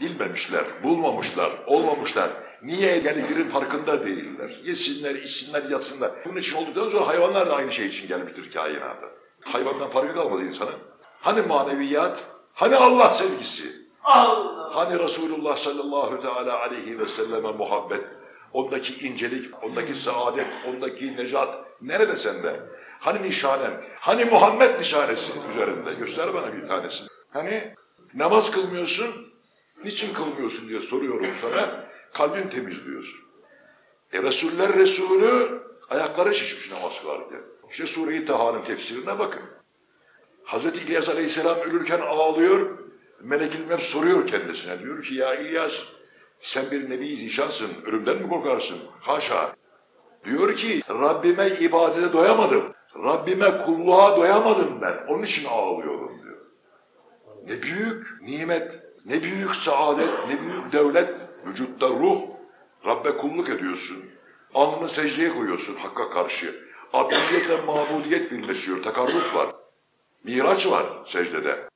Bilmemişler, bulmamışlar, olmamışlar. Niye geldiklerinin farkında değiller. Yesinler, içsinler, yatsınlar. Bunun için olduktan sonra hayvanlar da aynı şey için gelmiştir kainata. Hayvandan farkı kalmadı insanın. Hani maneviyat, hani Allah sevgisi, Allah. hani Resulullah sallallahu teala aleyhi ve selleme muhabbet, ondaki incelik, ondaki saadet, ondaki necat, nerede sende? Hani nişanen, hani Muhammed nişanesi üzerinde, göster bana bir tanesini. Hani namaz kılmıyorsun, niçin kılmıyorsun diye soruyorum sana, kalbin temiz diyorsun. E Resuller Resulü ayakları şişmiş namaz kılarken. İşte Sure-i Taha'nın tefsirine bakın. Hazreti İlyas Aleyhisselam ölürken ağlıyor, Melek-i Mevt soruyor kendisine. Diyor ki ya İlyas sen bir nebi zişansın, ölümden mi korkarsın? Haşa. Diyor ki Rabbime ibadete doyamadım. Rabbime kulluğa doyamadım ben. Onun için ağlıyorum diyor. Ne büyük nimet, ne büyük saadet, ne büyük devlet. Vücutta ruh. Rabbe kulluk ediyorsun. Alnını secdeye koyuyorsun Hakk'a karşı. Abdiyet ve mabudiyet birleşiyor. Takarruf var. Miraç var secdede.